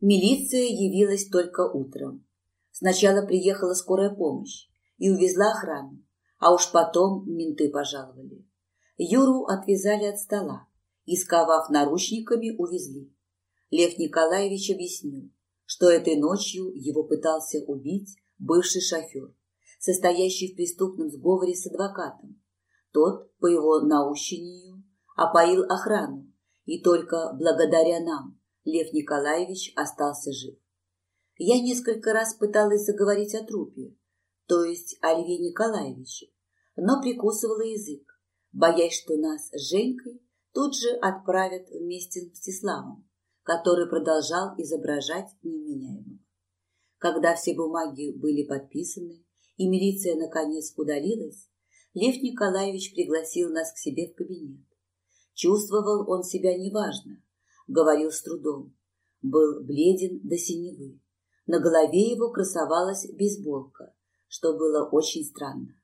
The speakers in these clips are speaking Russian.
Милиция явилась только утром. Сначала приехала скорая помощь и увезла охрану, а уж потом менты пожаловали. Юру отвязали от стола и, сковав наручниками, увезли. Лев Николаевич объяснил, что этой ночью его пытался убить бывший шофер, состоящий в преступном сговоре с адвокатом. Тот, по его наущению, опоил охрану, и только благодаря нам Лев Николаевич остался жив. Я несколько раз пыталась заговорить о трупе, то есть о Льве Николаевиче, но прикусывала язык, боясь, что нас с Женькой тут же отправят вместе с Мстиславом, который продолжал изображать невменяемого. Когда все бумаги были подписаны и милиция наконец удалилась, Лев Николаевич пригласил нас к себе в кабинет. Чувствовал он себя неважно, говорил с трудом, был бледен до синевы. На голове его красовалась бейсболка, что было очень странно.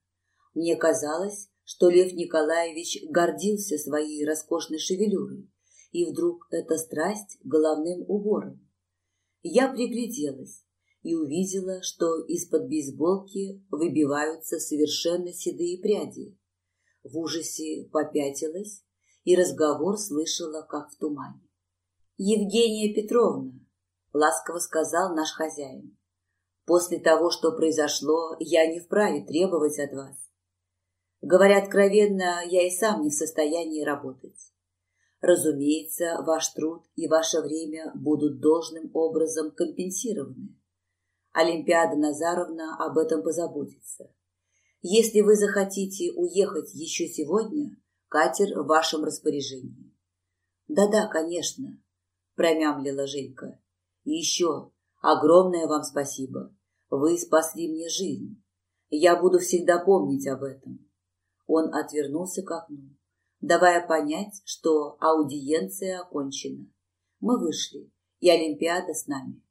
Мне казалось, что Лев Николаевич гордился своей роскошной шевелюрой, и вдруг эта страсть головным убором. Я пригляделась и увидела, что из-под бейсболки выбиваются совершенно седые пряди. В ужасе попятилась и разговор слышала, как в тумане. «Евгения Петровна», — ласково сказал наш хозяин, «после того, что произошло, я не вправе требовать от вас. Говоря откровенно, я и сам не в состоянии работать. Разумеется, ваш труд и ваше время будут должным образом компенсированы. Олимпиада Назаровна об этом позаботится. Если вы захотите уехать еще сегодня, катер в вашем распоряжении. Да-да, конечно, промямлила Женька. И еще огромное вам спасибо. Вы спасли мне жизнь. Я буду всегда помнить об этом. Он отвернулся к окну давая понять, что аудиенция окончена. Мы вышли, и Олимпиада с нами.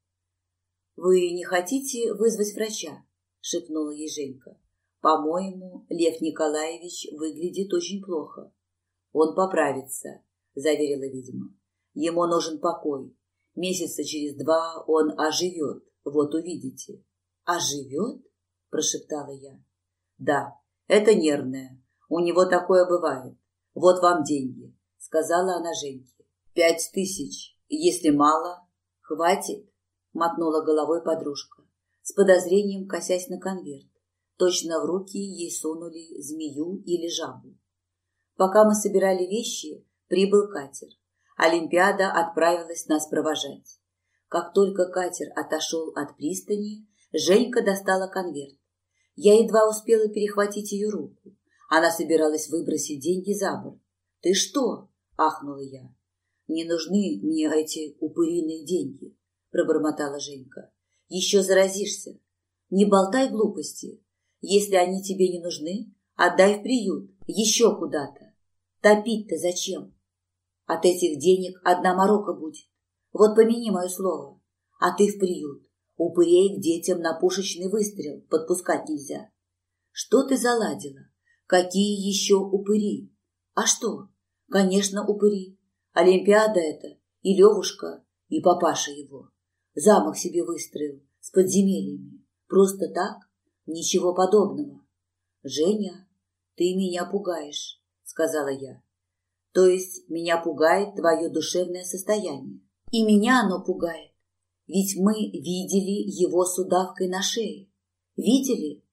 «Вы не хотите вызвать врача?» – шепнула ей Женька. «По-моему, Лев Николаевич выглядит очень плохо». «Он поправится», – заверила ведьма. «Ему нужен покой. Месяца через два он оживет, вот увидите». «Оживет?» – прошептала я. «Да, это нервное. У него такое бывает. Вот вам деньги, сказала она Женьке. Пять тысяч. Если мало, хватит, мотнула головой подружка, с подозрением косясь на конверт. Точно в руки ей сунули змею или жабу. Пока мы собирали вещи, прибыл катер. Олимпиада отправилась нас провожать. Как только катер отошел от пристани, Женька достала конверт. Я едва успела перехватить ее руку. Она собиралась выбросить деньги за борт. «Ты что?» – ахнула я. «Не нужны мне эти упыриные деньги», – пробормотала Женька. «Еще заразишься. Не болтай глупости. Если они тебе не нужны, отдай в приют, еще куда-то. Топить-то зачем? От этих денег одна морока будет. Вот помяни мое слово. А ты в приют. Упырей к детям на пушечный выстрел подпускать нельзя. Что ты заладила? Какие еще упыри? А что? Конечно, упыри. Олимпиада это, и Левушка, и папаша его. Замок себе выстроил с подземельями. Просто так? Ничего подобного. Женя, ты меня пугаешь, сказала я. То есть меня пугает твое душевное состояние. И меня оно пугает. Ведь мы видели его с удавкой на шее. Видели?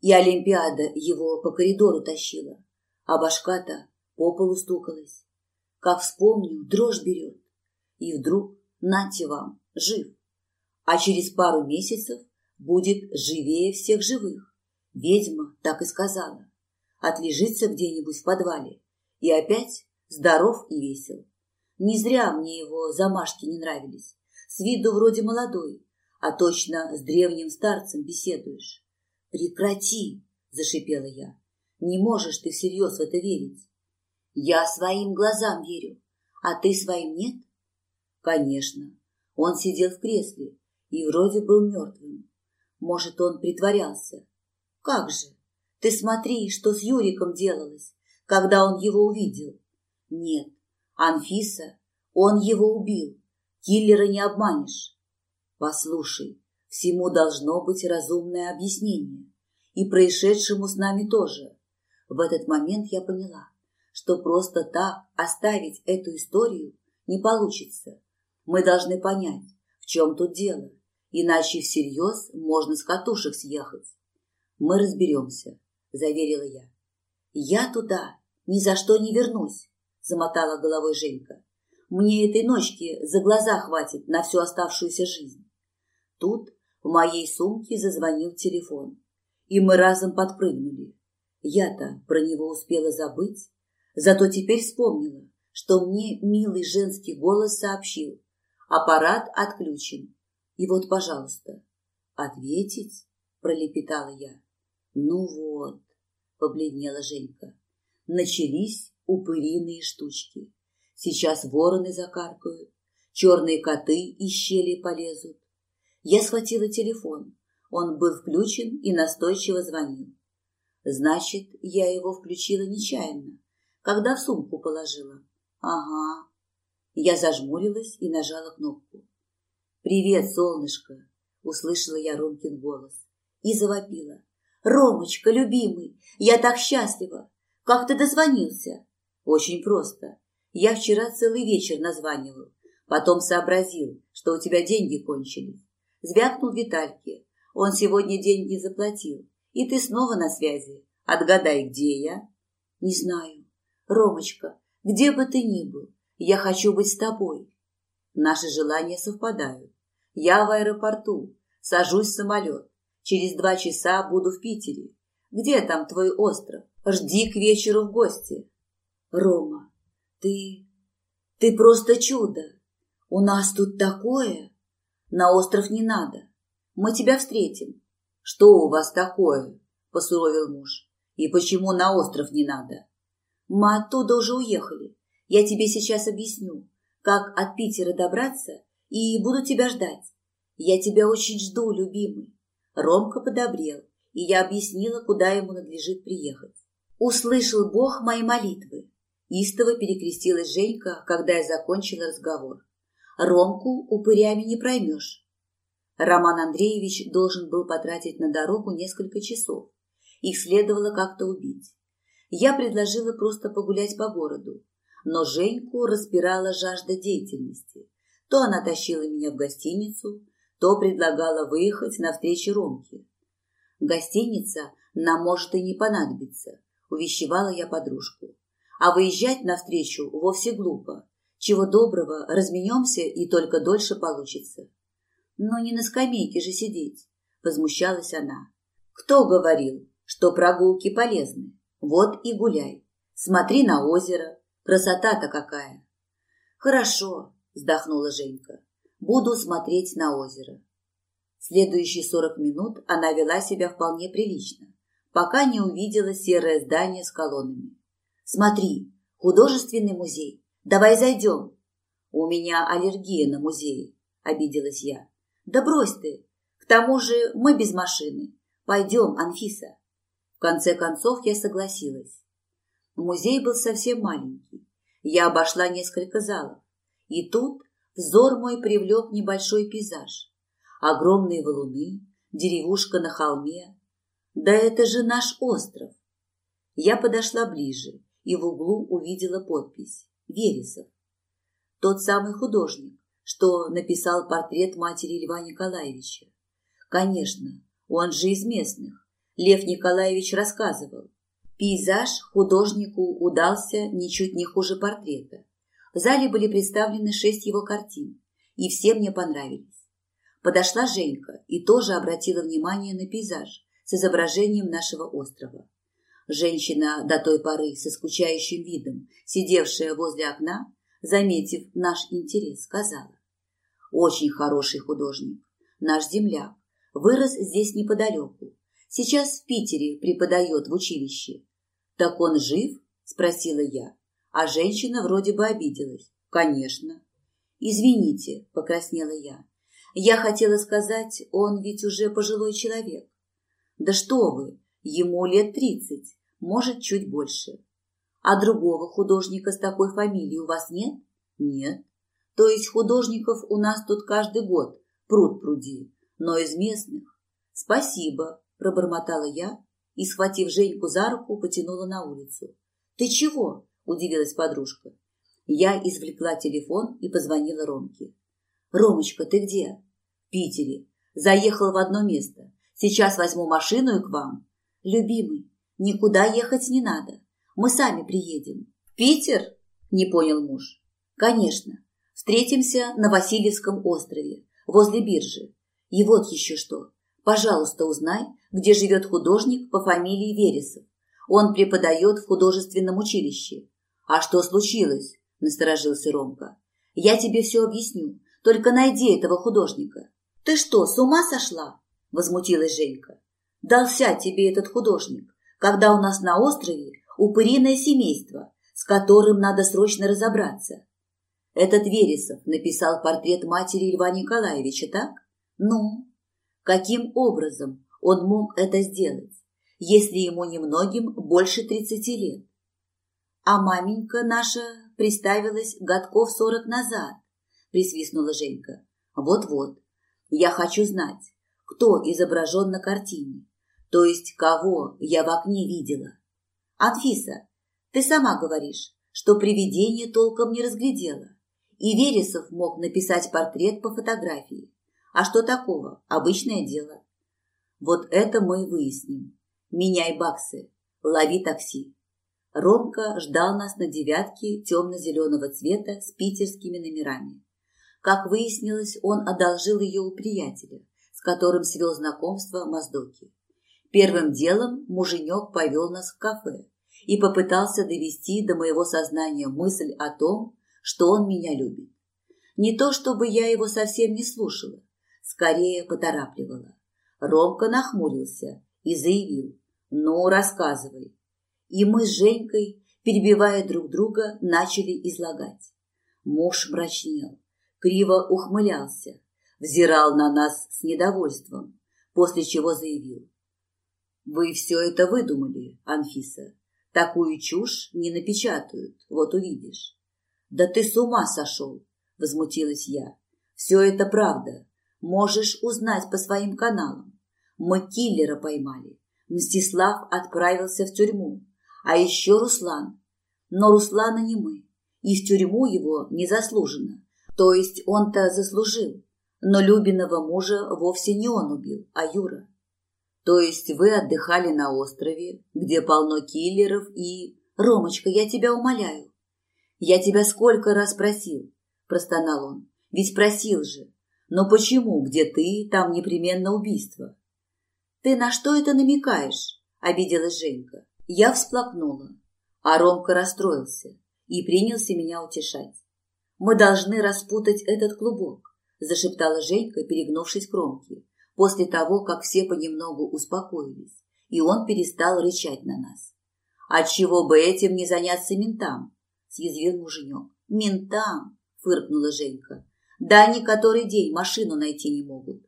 И Олимпиада его по коридору тащила, а башка-то по полу стукалась. Как вспомню, дрожь берет. И вдруг, нате вам, жив. А через пару месяцев будет живее всех живых. Ведьма так и сказала. Отлежится где-нибудь в подвале. И опять здоров и весел. Не зря мне его замашки не нравились. С виду вроде молодой, а точно с древним старцем беседуешь. «Прекрати!» – зашипела я. «Не можешь ты всерьез в это верить». «Я своим глазам верю, а ты своим нет?» «Конечно. Он сидел в кресле и вроде был мертвым. Может, он притворялся. Как же? Ты смотри, что с Юриком делалось, когда он его увидел. Нет, Анфиса, он его убил. Киллера не обманешь. Послушай, всему должно быть разумное объяснение. И происшедшему с нами тоже. В этот момент я поняла, что просто так оставить эту историю не получится. Мы должны понять, в чем тут дело, иначе всерьез можно с катушек съехать. Мы разберемся, заверила я. Я туда ни за что не вернусь, замотала головой Женька. Мне этой ночки за глаза хватит на всю оставшуюся жизнь. Тут в моей сумке зазвонил телефон, и мы разом подпрыгнули. Я-то про него успела забыть, зато теперь вспомнила, что мне милый женский голос сообщил. Аппарат отключен. И вот, пожалуйста, ответить, пролепетала я. Ну вот, побледнела Женька. Начались упыриные штучки. Сейчас вороны закаркают, черные коты из щели полезут. Я схватила телефон. Он был включен и настойчиво звонил. Значит, я его включила нечаянно, когда в сумку положила. Ага. Я зажмурилась и нажала кнопку. «Привет, солнышко!» — услышала я Ромкин голос. И завопила. «Ромочка, любимый, я так счастлива! Как ты дозвонился?» «Очень просто. Я вчера целый вечер названивал. Потом сообразил, что у тебя деньги кончились. Звякнул Витальке. Он сегодня деньги заплатил. И ты снова на связи. Отгадай, где я?» «Не знаю. Ромочка, где бы ты ни был, я хочу быть с тобой. Наши желания совпадают. Я в аэропорту, сажусь в самолет. Через два часа буду в Питере. Где там твой остров? Жди к вечеру в гости. Рома, ты... ты просто чудо. У нас тут такое. На остров не надо. Мы тебя встретим. Что у вас такое? Посуровил муж. И почему на остров не надо? Мы оттуда уже уехали. Я тебе сейчас объясню, как от Питера добраться, и буду тебя ждать. Я тебя очень жду, любимый. Ромка подобрел, и я объяснила, куда ему надлежит приехать. Услышал Бог мои молитвы. Истово перекрестилась Женька, когда я закончила разговор. Ромку упырями не проймешь. Роман Андреевич должен был потратить на дорогу несколько часов. Их следовало как-то убить я предложила просто погулять по городу, но Женьку распирала жажда деятельности. То она тащила меня в гостиницу, то предлагала выехать на встречу Ромке. Гостиница нам может и не понадобиться, увещевала я подружку. А выезжать навстречу вовсе глупо. Чего доброго, разменемся и только дольше получится. Но не на скамейке же сидеть, возмущалась она. Кто говорил, что прогулки полезны? Вот и гуляй. Смотри на озеро. Красота-то какая. Хорошо, вздохнула Женька. Буду смотреть на озеро. Следующие сорок минут она вела себя вполне прилично, пока не увидела серое здание с колоннами. Смотри, художественный музей. Давай зайдем. У меня аллергия на музеи, обиделась я. Да брось ты. К тому же мы без машины. Пойдем, Анфиса конце концов я согласилась. Музей был совсем маленький. Я обошла несколько залов. И тут взор мой привлек небольшой пейзаж. Огромные валуны, деревушка на холме. Да это же наш остров. Я подошла ближе и в углу увидела подпись «Вересов». Тот самый художник, что написал портрет матери Льва Николаевича. Конечно, он же из местных. Лев Николаевич рассказывал. Пейзаж художнику удался ничуть не хуже портрета. В зале были представлены шесть его картин, и все мне понравились. Подошла Женька и тоже обратила внимание на пейзаж с изображением нашего острова. Женщина до той поры со скучающим видом, сидевшая возле окна, заметив наш интерес, сказала. «Очень хороший художник, наш земляк, вырос здесь неподалеку, Сейчас в Питере преподает в училище. Так он жив? Спросила я. А женщина вроде бы обиделась. Конечно. Извините, покраснела я. Я хотела сказать, он ведь уже пожилой человек. Да что вы, ему лет тридцать, может, чуть больше. А другого художника с такой фамилией у вас нет? Нет. То есть художников у нас тут каждый год пруд пруди, но из местных. Спасибо, пробормотала я и, схватив Женьку за руку, потянула на улицу. Ты чего? удивилась подружка. Я извлекла телефон и позвонила Ромке. Ромочка, ты где? В Питере. Заехал в одно место. Сейчас возьму машину и к вам. Любимый, никуда ехать не надо. Мы сами приедем. В Питер? Не понял муж. Конечно. Встретимся на Васильевском острове, возле биржи. И вот еще что. Пожалуйста, узнай, где живет художник по фамилии Вересов. Он преподает в художественном училище. А что случилось? Насторожился Ромка. Я тебе все объясню. Только найди этого художника. Ты что, с ума сошла? Возмутилась Женька. Дался тебе этот художник, когда у нас на острове упыриное семейство, с которым надо срочно разобраться. Этот Вересов написал портрет матери Льва Николаевича, так? Ну, каким образом он мог это сделать, если ему немногим больше тридцати лет? А маменька наша приставилась годков сорок назад, присвистнула Женька. Вот-вот, я хочу знать, кто изображен на картине, то есть кого я в окне видела. Анфиса, ты сама говоришь, что привидение толком не разглядела, и Вересов мог написать портрет по фотографии. А что такого? Обычное дело. Вот это мы выясним. Меняй баксы, лови такси. Ромка ждал нас на девятке темно-зеленого цвета с питерскими номерами. Как выяснилось, он одолжил ее у приятеля, с которым свел знакомство Моздоки. Первым делом муженек повел нас в кафе и попытался довести до моего сознания мысль о том, что он меня любит. Не то чтобы я его совсем не слушала, скорее поторапливала. Ромка нахмурился и заявил, ну, рассказывай. И мы с Женькой, перебивая друг друга, начали излагать. Муж мрачнел, криво ухмылялся, взирал на нас с недовольством, после чего заявил. «Вы все это выдумали, Анфиса. Такую чушь не напечатают, вот увидишь». «Да ты с ума сошел!» – возмутилась я. «Все это правда. Можешь узнать по своим каналам. Мы киллера поймали. Мстислав отправился в тюрьму. А еще Руслан. Но Руслана не мы. И в тюрьму его незаслуженно. То есть он-то заслужил. Но Любиного мужа вовсе не он убил, а Юра. То есть вы отдыхали на острове, где полно киллеров и... Ромочка, я тебя умоляю. Я тебя сколько раз просил, простонал он. Ведь просил же. Но почему, где ты, там непременно убийство? Ты на что это намекаешь? Обиделась Женька. Я всплакнула, а Ромка расстроился и принялся меня утешать. Мы должны распутать этот клубок, зашептала Женька, перегнувшись к Ромке, после того, как все понемногу успокоились, и он перестал рычать на нас. «Отчего бы этим не заняться ментам?» – съязвил муженек. «Ментам!» – фыркнула Женька. Да они который день машину найти не могут.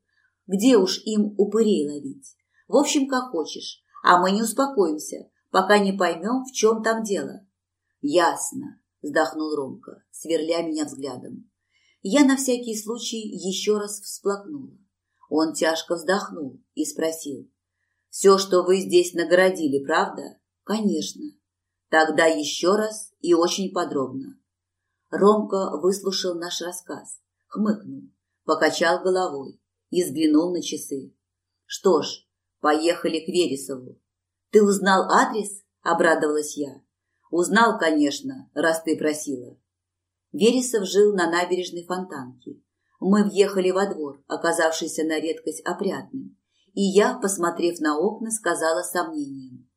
Где уж им упырей ловить? В общем, как хочешь. А мы не успокоимся, пока не поймем, в чем там дело. Ясно, вздохнул Ромка, сверля меня взглядом. Я на всякий случай еще раз всплакнула. Он тяжко вздохнул и спросил. «Все, что вы здесь нагородили, правда?» «Конечно». «Тогда еще раз и очень подробно». Ромка выслушал наш рассказ хмыкнул, покачал головой и взглянул на часы. Что ж, поехали к Вересову. Ты узнал адрес? Обрадовалась я. Узнал, конечно, раз ты просила. Вересов жил на набережной Фонтанки. Мы въехали во двор, оказавшийся на редкость опрятным, и я, посмотрев на окна, сказала с сомнением.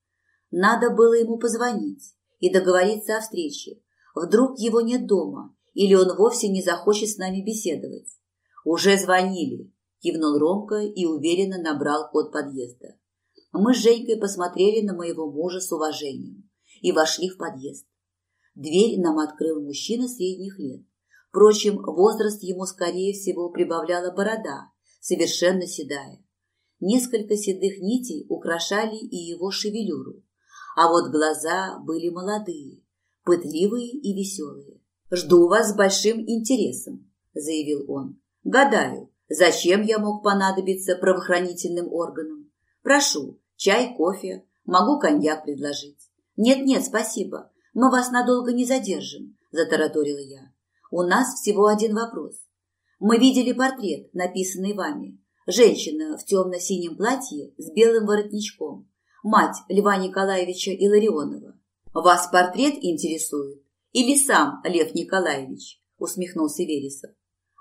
Надо было ему позвонить и договориться о встрече. Вдруг его нет дома, или он вовсе не захочет с нами беседовать. Уже звонили, кивнул Ромка и уверенно набрал код подъезда. Мы с Женькой посмотрели на моего мужа с уважением и вошли в подъезд. Дверь нам открыл мужчина средних лет. Впрочем, возраст ему, скорее всего, прибавляла борода, совершенно седая. Несколько седых нитей украшали и его шевелюру, а вот глаза были молодые, пытливые и веселые. «Жду вас с большим интересом», – заявил он. «Гадаю, Зачем я мог понадобиться правоохранительным органам? Прошу, чай, кофе, могу коньяк предложить. Нет-нет, спасибо, мы вас надолго не задержим, затараторила я. У нас всего один вопрос. Мы видели портрет, написанный вами. Женщина в темно-синем платье с белым воротничком. Мать Льва Николаевича Илларионова. Вас портрет интересует? Или сам Лев Николаевич? Усмехнулся Вересов.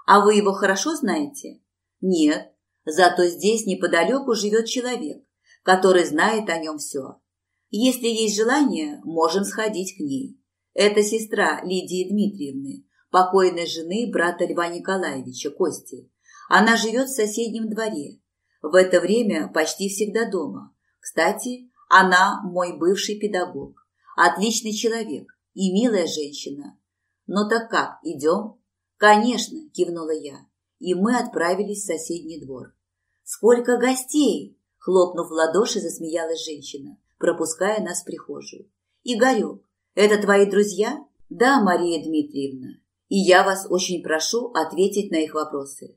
А вы его хорошо знаете? Нет, зато здесь неподалеку живет человек, который знает о нем все. Если есть желание, можем сходить к ней. Это сестра Лидии Дмитриевны, покойной жены брата Льва Николаевича Кости. Она живет в соседнем дворе. В это время почти всегда дома. Кстати, она мой бывший педагог. Отличный человек и милая женщина. Ну так как, идем? Конечно, кивнула я. И мы отправились в соседний двор. Сколько гостей! Хлопнув в ладоши, засмеялась женщина, пропуская нас в прихожую. Игорек, это твои друзья? Да, Мария Дмитриевна. И я вас очень прошу ответить на их вопросы.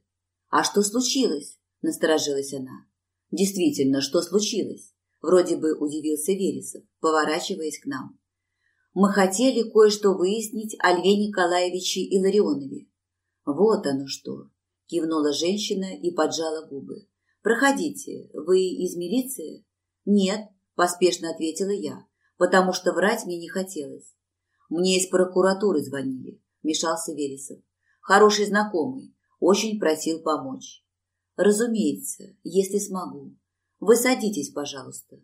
А что случилось? Насторожилась она. Действительно, что случилось? Вроде бы удивился Вересов, поворачиваясь к нам. Мы хотели кое-что выяснить о Льве Николаевиче Илларионове. Вот оно что, кивнула женщина и поджала губы. Проходите, вы из милиции? Нет, поспешно ответила я, потому что врать мне не хотелось. Мне из прокуратуры звонили вмешался Вересов. Хороший знакомый, очень просил помочь. Разумеется, если смогу. Вы садитесь, пожалуйста.